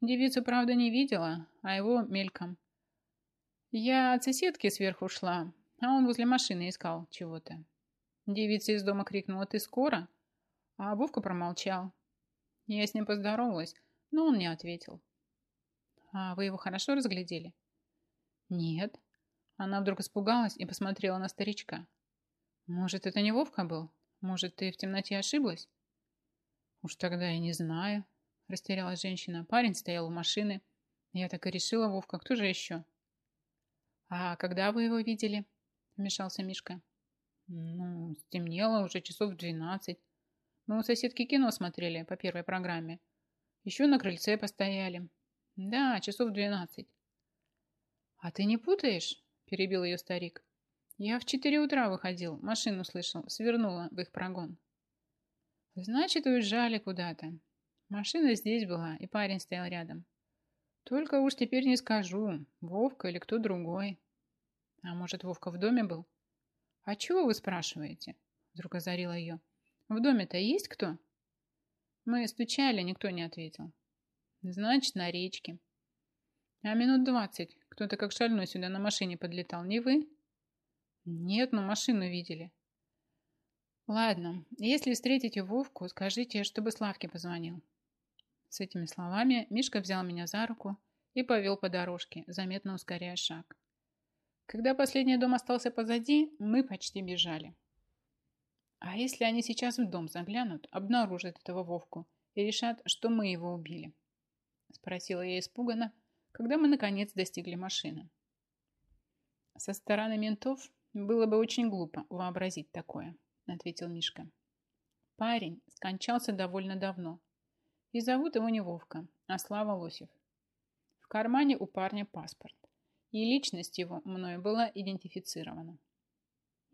Девицу, правда, не видела, а его мельком. Я от соседки сверху шла, а он возле машины искал чего-то. Девица из дома крикнула «Ты скоро?» А Вовка промолчал. Я с ним поздоровалась, но он не ответил. «А вы его хорошо разглядели?» «Нет». Она вдруг испугалась и посмотрела на старичка. «Может, это не Вовка был? Может, ты в темноте ошиблась?» «Уж тогда я не знаю», – растерялась женщина. Парень стоял у машины. Я так и решила, Вовка, кто же еще? «А когда вы его видели?» – вмешался Мишка. «Ну, стемнело уже часов в двенадцать. Мы у соседки кино смотрели по первой программе. Еще на крыльце постояли. Да, часов двенадцать. «А ты не путаешь?» – перебил ее старик. «Я в четыре утра выходил, машину слышал, свернула в их прогон». «Значит, уезжали куда-то. Машина здесь была, и парень стоял рядом. Только уж теперь не скажу, Вовка или кто другой. А может, Вовка в доме был? А чего вы спрашиваете?» Вдруг озарила ее. «В доме-то есть кто?» Мы стучали, никто не ответил. «Значит, на речке». А минут двадцать кто-то как шальной сюда на машине подлетал. Не вы? Нет, но машину видели. Ладно, если встретите Вовку, скажите, чтобы Славке позвонил. С этими словами Мишка взял меня за руку и повел по дорожке, заметно ускоряя шаг. Когда последний дом остался позади, мы почти бежали. А если они сейчас в дом заглянут, обнаружат этого Вовку и решат, что мы его убили? Спросила я испуганно, когда мы наконец достигли машины. Со стороны ментов было бы очень глупо вообразить такое, ответил Мишка. Парень скончался довольно давно. И зовут его не Вовка, а Слава Лосев. В кармане у парня паспорт. И личность его мною была идентифицирована.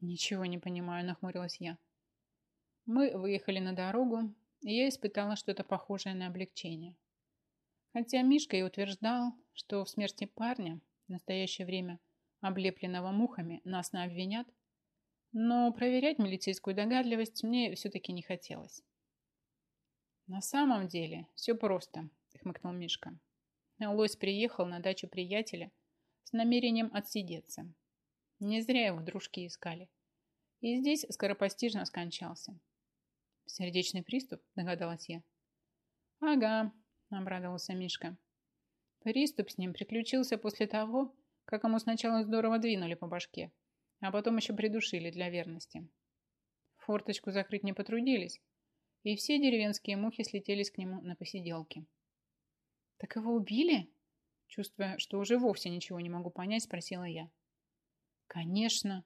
Ничего не понимаю, нахмурилась я. Мы выехали на дорогу, и я испытала что-то похожее на облегчение. Хотя Мишка и утверждал, что в смерти парня в настоящее время облепленного мухами нас не обвинят, но проверять милицейскую догадливость мне все-таки не хотелось. «На самом деле все просто», — хмыкнул Мишка. Лось приехал на дачу приятеля с намерением отсидеться. Не зря его дружки искали. И здесь скоропостижно скончался. «Сердечный приступ?» – догадалась я. «Ага», обрадовался Мишка. Приступ с ним приключился после того, как ему сначала здорово двинули по башке, а потом еще придушили для верности. Форточку закрыть не потрудились, и все деревенские мухи слетелись к нему на посиделки. «Так его убили?» Чувствуя, что уже вовсе ничего не могу понять, спросила я. «Конечно.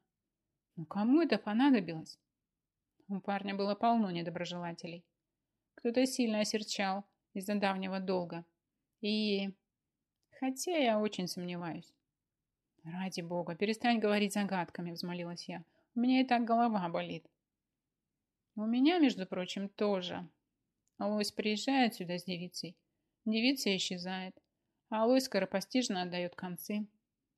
Но кому это понадобилось?» У парня было полно недоброжелателей. Кто-то сильно осерчал, из-за давнего долга. И... Хотя я очень сомневаюсь. Ради бога, перестань говорить загадками, взмолилась я. У меня и так голова болит. У меня, между прочим, тоже. Лось приезжает сюда с девицей. Девица исчезает. А Лось скоропостижно отдает концы.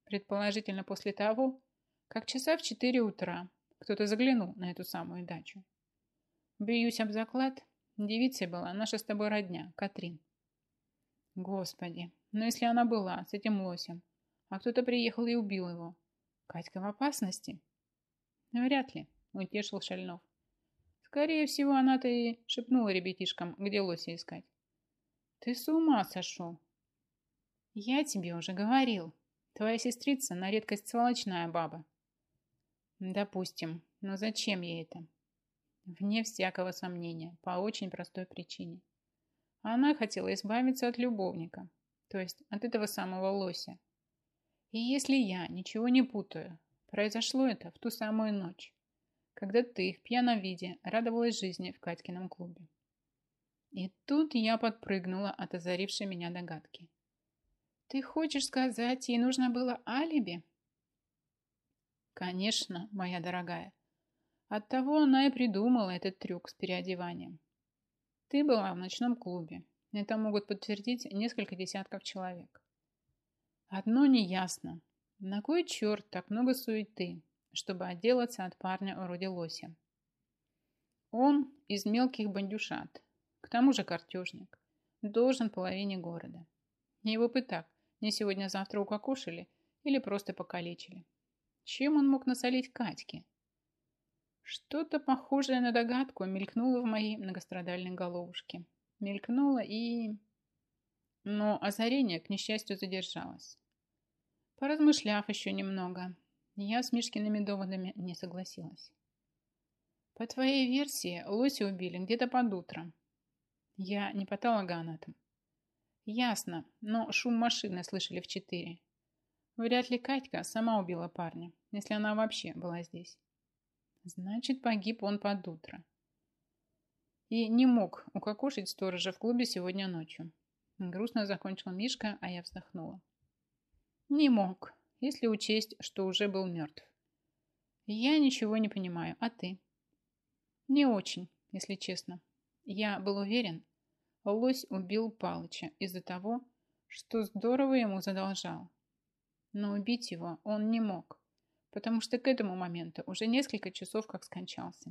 Предположительно после того, как часа в четыре утра кто-то заглянул на эту самую дачу. Бьюсь об заклад, Девицей была наша с тобой родня, Катрин. Господи, но если она была с этим лосем, а кто-то приехал и убил его, Катька в опасности? Вряд ли, утешил Шальнов. Скорее всего, она-то и шепнула ребятишкам, где лося искать. Ты с ума сошел. Я тебе уже говорил. Твоя сестрица на редкость сволочная баба. Допустим, но зачем ей это? Вне всякого сомнения, по очень простой причине. Она хотела избавиться от любовника, то есть от этого самого лося. И если я ничего не путаю, произошло это в ту самую ночь, когда ты в пьяном виде радовалась жизни в Катькином клубе. И тут я подпрыгнула от озарившей меня догадки. Ты хочешь сказать, ей нужно было алиби? Конечно, моя дорогая. Оттого она и придумала этот трюк с переодеванием. Ты была в ночном клубе. Это могут подтвердить несколько десятков человек. Одно неясно. На кой черт так много суеты, чтобы отделаться от парня вроде лося? Он из мелких бандюшат, к тому же картежник, должен половине города. Его бы так, не сегодня-завтра укокошили или просто покалечили. Чем он мог насолить Катьке? Что-то похожее на догадку мелькнуло в моей многострадальной головушке. Мелькнуло и... Но озарение, к несчастью, задержалось. Поразмышляв еще немного, я с Мишкиными доводами не согласилась. По твоей версии, лося убили где-то под утром. Я не патологоанатом. Ясно, но шум машины слышали в четыре. Вряд ли Катька сама убила парня, если она вообще была здесь. Значит, погиб он под утро. И не мог укокошить сторожа в клубе сегодня ночью. Грустно закончил Мишка, а я вздохнула. Не мог, если учесть, что уже был мертв. Я ничего не понимаю, а ты? Не очень, если честно. Я был уверен, лось убил Палыча из-за того, что здорово ему задолжал. Но убить его он не мог, потому что к этому моменту уже несколько часов как скончался.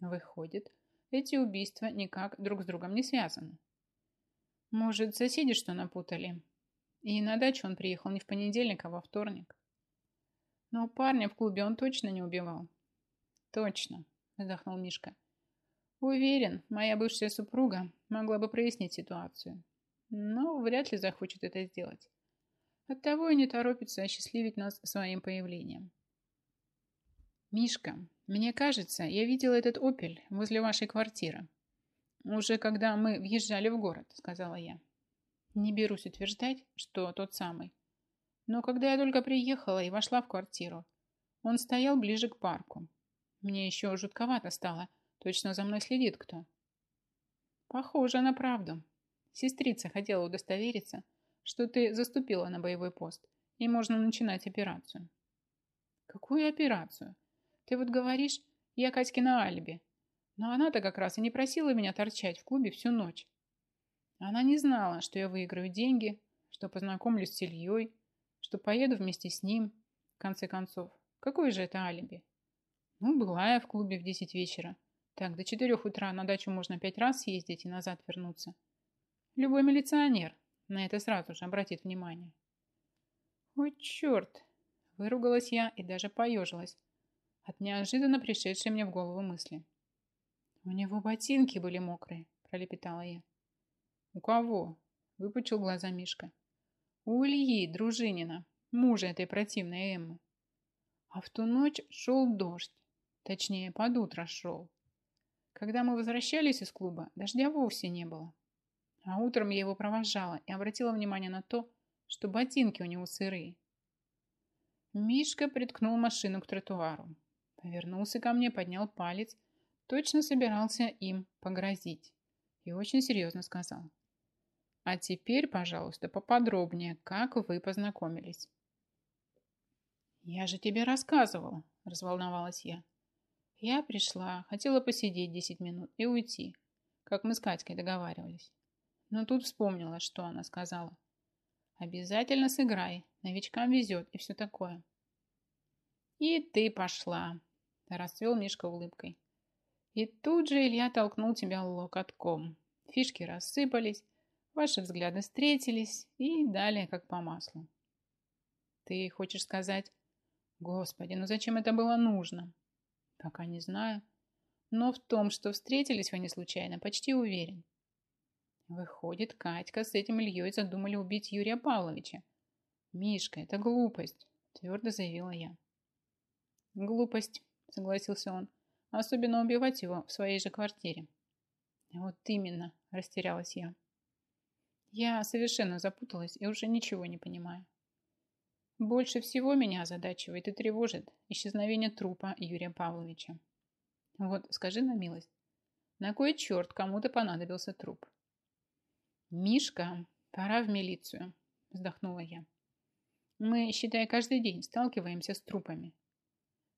Выходит, эти убийства никак друг с другом не связаны. Может, соседи что напутали? И на дачу он приехал не в понедельник, а во вторник. Но парня в клубе он точно не убивал. Точно, вздохнул Мишка. Уверен, моя бывшая супруга могла бы прояснить ситуацию, но вряд ли захочет это сделать. Оттого и не торопится осчастливить нас своим появлением. Мишка, мне кажется, я видела этот «Опель» возле вашей квартиры. Уже когда мы въезжали в город, сказала я. Не берусь утверждать, что тот самый. Но когда я только приехала и вошла в квартиру, он стоял ближе к парку. Мне еще жутковато стало – Точно за мной следит кто. Похоже на правду. Сестрица хотела удостовериться, что ты заступила на боевой пост, и можно начинать операцию. Какую операцию? Ты вот говоришь, я Катькина алиби. Но она-то как раз и не просила меня торчать в клубе всю ночь. Она не знала, что я выиграю деньги, что познакомлюсь с Ильей, что поеду вместе с ним. В конце концов, какое же это алиби? Ну, была я в клубе в 10 вечера, так, до четырех утра на дачу можно пять раз съездить и назад вернуться. Любой милиционер на это сразу же обратит внимание. Ой, черт! Выругалась я и даже поежилась от неожиданно пришедшей мне в голову мысли. У него ботинки были мокрые, пролепетала я. У кого? Выпучил глаза Мишка. У Ильи Дружинина, мужа этой противной Эммы. А в ту ночь шел дождь. Точнее, под утро шел. Когда мы возвращались из клуба, дождя вовсе не было. А утром я его провожала и обратила внимание на то, что ботинки у него сырые. Мишка приткнул машину к тротуару. Повернулся ко мне, поднял палец, точно собирался им погрозить. И очень серьезно сказал. А теперь, пожалуйста, поподробнее, как вы познакомились. Я же тебе рассказывала, разволновалась я. Я пришла, хотела посидеть 10 минут и уйти, как мы с Катькой договаривались. Но тут вспомнила, что она сказала. Обязательно сыграй, новичкам везет и все такое. И ты пошла, расцвел Мишка улыбкой. И тут же Илья толкнул тебя локотком. Фишки рассыпались, ваши взгляды встретились и далее как по маслу. Ты хочешь сказать, господи, ну зачем это было нужно? Пока не знаю. Но в том, что встретились вы не случайно, почти уверен. Выходит, Катька с этим Ильей задумали убить Юрия Павловича. Мишка, это глупость, твердо заявила я. Глупость, согласился он. Особенно убивать его в своей же квартире. Вот именно, растерялась я. Я совершенно запуталась и уже ничего не понимаю. Больше всего меня озадачивает и тревожит исчезновение трупа Юрия Павловича. Вот скажи на милость, на кой черт кому-то понадобился труп? Мишка, пора в милицию, вздохнула я. Мы, считай, каждый день сталкиваемся с трупами.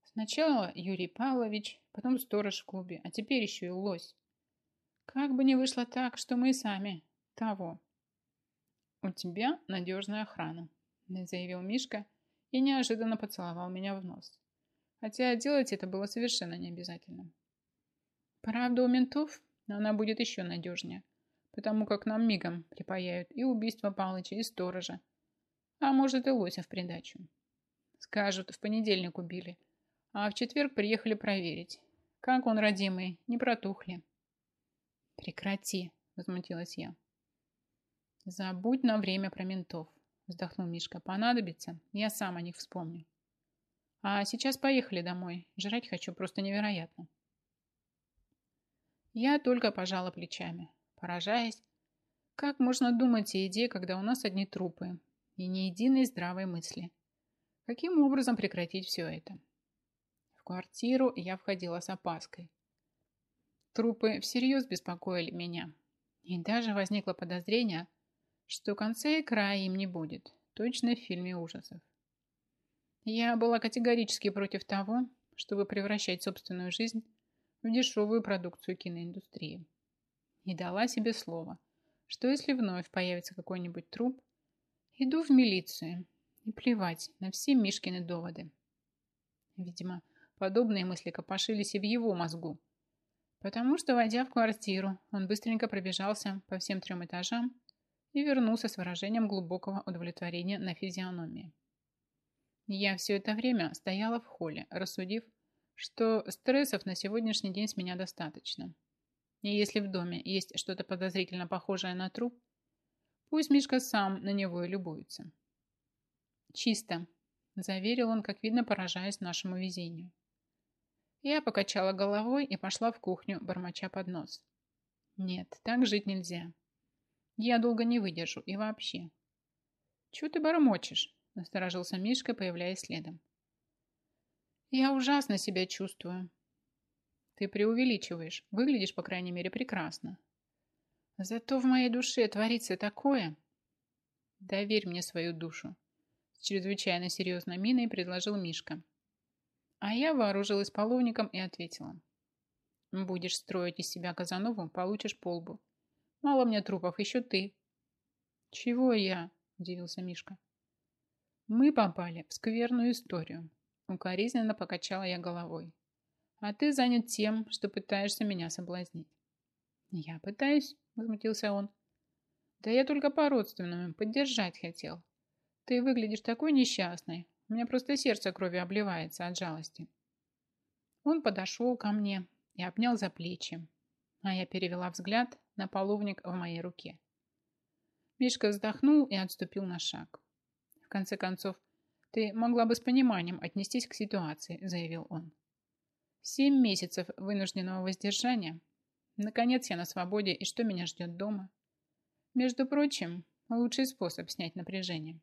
Сначала Юрий Павлович, потом сторож в клубе, а теперь еще и лось. Как бы не вышло так, что мы сами того. У тебя надежная охрана, заявил Мишка и неожиданно поцеловал меня в нос. Хотя делать это было совершенно не обязательно. Правда, у ментов она будет еще надежнее, потому как нам мигом припаяют и убийство Палыча, и сторожа, а может и лося в придачу. Скажут, в понедельник убили, а в четверг приехали проверить, как он, родимый, не протухли. Прекрати, возмутилась я. Забудь на время про ментов, вздохнул Мишка. Понадобится, я сам о них вспомню. А сейчас поехали домой. Жрать хочу просто невероятно. Я только пожала плечами, поражаясь, как можно думать о еде, когда у нас одни трупы и ни единой здравой мысли. Каким образом прекратить все это? В квартиру я входила с опаской. Трупы всерьез беспокоили меня. И даже возникло подозрение, что конца и края им не будет, точно в фильме ужасов. Я была категорически против того, чтобы превращать собственную жизнь в дешевую продукцию киноиндустрии. И дала себе слово, что если вновь появится какой-нибудь труп, иду в милицию и плевать на все Мишкины доводы. Видимо, подобные мысли копошились и в его мозгу, потому что, войдя в квартиру, он быстренько пробежался по всем трем этажам и вернулся с выражением глубокого удовлетворения на физиономии. Я все это время стояла в холле, рассудив, что стрессов на сегодняшний день с меня достаточно. И если в доме есть что-то подозрительно похожее на труп, пусть Мишка сам на него и любуется. «Чисто», – заверил он, как видно, поражаясь нашему везению. Я покачала головой и пошла в кухню, бормоча под нос. «Нет, так жить нельзя. Я долго не выдержу и вообще». «Чего ты бормочешь?» – насторожился Мишка, появляясь следом. Я ужасно себя чувствую. Ты преувеличиваешь. Выглядишь, по крайней мере, прекрасно. Зато в моей душе творится такое. Доверь мне свою душу. С чрезвычайно серьезной миной предложил Мишка. А я вооружилась половником и ответила. Будешь строить из себя Казанову, получишь полбу. Мало мне трупов, еще ты. Чего я? Удивился Мишка. Мы попали в скверную историю. Укоризненно покачала я головой. А ты занят тем, что пытаешься меня соблазнить. Я пытаюсь, возмутился он. Да я только по-родственному поддержать хотел. Ты выглядишь такой несчастной. У меня просто сердце кровью обливается от жалости. Он подошел ко мне и обнял за плечи, а я перевела взгляд на половник в моей руке. Мишка вздохнул и отступил на шаг. В конце концов, «Ты могла бы с пониманием отнестись к ситуации», – заявил он. «Семь месяцев вынужденного воздержания. Наконец я на свободе, и что меня ждет дома? Между прочим, лучший способ снять напряжение».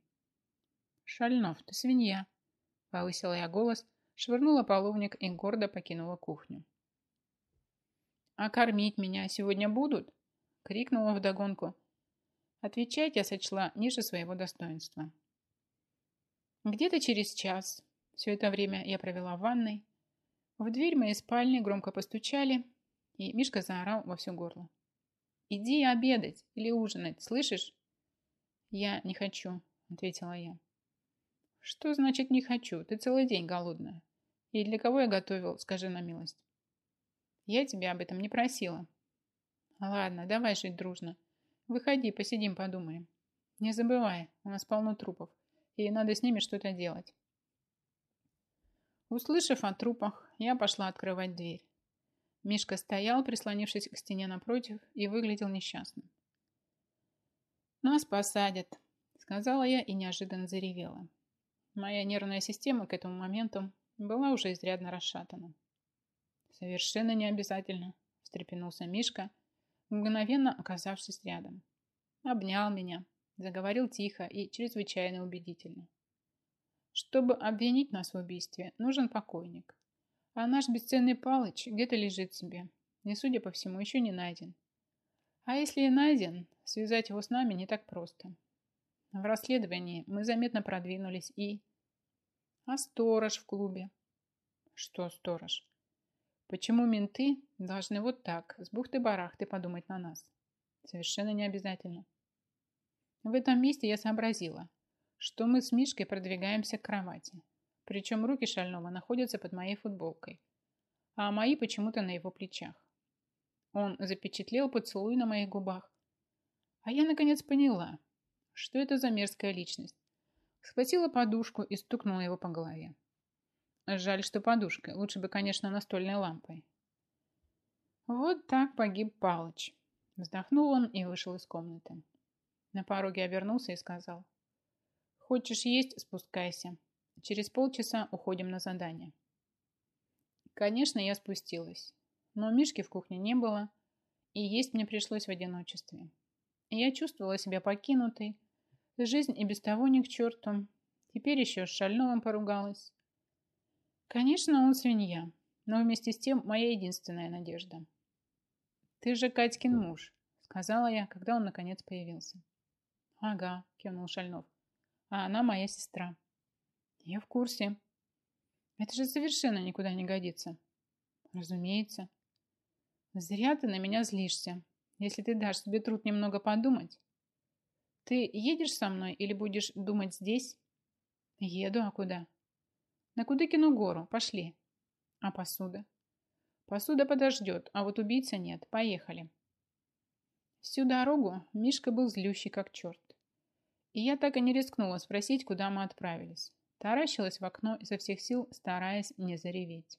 «Шальнов, ты свинья», – повысила я голос, швырнула половник и гордо покинула кухню. «А кормить меня сегодня будут?» – крикнула вдогонку. Отвечать я сочла ниже своего достоинства. Где-то через час, все это время я провела в ванной, в дверь моей спальни громко постучали, и Мишка заорал во все горло. «Иди обедать или ужинать, слышишь?» «Я не хочу», — ответила я. «Что значит не хочу? Ты целый день голодная. И для кого я готовил, скажи на милость?» «Я тебя об этом не просила». «Ладно, давай жить дружно. Выходи, посидим, подумаем. Не забывай, у нас полно трупов и надо с ними что-то делать. Услышав о трупах, я пошла открывать дверь. Мишка стоял, прислонившись к стене напротив, и выглядел несчастным. «Нас посадят», — сказала я и неожиданно заревела. Моя нервная система к этому моменту была уже изрядно расшатана. «Совершенно не обязательно», — встрепенулся Мишка, мгновенно оказавшись рядом. Обнял меня, Заговорил тихо и чрезвычайно убедительно. Чтобы обвинить нас в убийстве, нужен покойник. А наш бесценный Палыч где-то лежит себе. И, судя по всему, еще не найден. А если и найден, связать его с нами не так просто. В расследовании мы заметно продвинулись и... А сторож в клубе? Что сторож? Почему менты должны вот так, с бухты-барахты подумать на нас? Совершенно не обязательно. В этом месте я сообразила, что мы с Мишкой продвигаемся к кровати. Причем руки шального находятся под моей футболкой, а мои почему-то на его плечах. Он запечатлел поцелуй на моих губах. А я наконец поняла, что это за мерзкая личность? Схватила подушку и стукнула его по голове. Жаль, что подушкой. Лучше бы, конечно, настольной лампой. Вот так погиб Палыч. Вздохнул он и вышел из комнаты. На пороге обернулся и сказал. Хочешь есть, спускайся. Через полчаса уходим на задание. Конечно, я спустилась. Но Мишки в кухне не было, и есть мне пришлось в одиночестве. Я чувствовала себя покинутой, Жизнь и без того ни к черту. Теперь еще с Шальновым поругалась. Конечно, он свинья, но вместе с тем моя единственная надежда. «Ты же Катькин муж», — сказала я, когда он наконец появился. «Ага», — кивнул Шальнов. «А она моя сестра». «Я в курсе». «Это же совершенно никуда не годится». «Разумеется». «Зря ты на меня злишься. Если ты дашь себе труд немного подумать, ты едешь со мной или будешь думать здесь? Еду, а куда? На Кудыкину гору, пошли. А посуда? Посуда подождет, а вот убийца нет. Поехали. Всю дорогу Мишка был злющий как черт. И я так и не рискнула спросить, куда мы отправились. Таращилась в окно изо всех сил, стараясь не зареветь.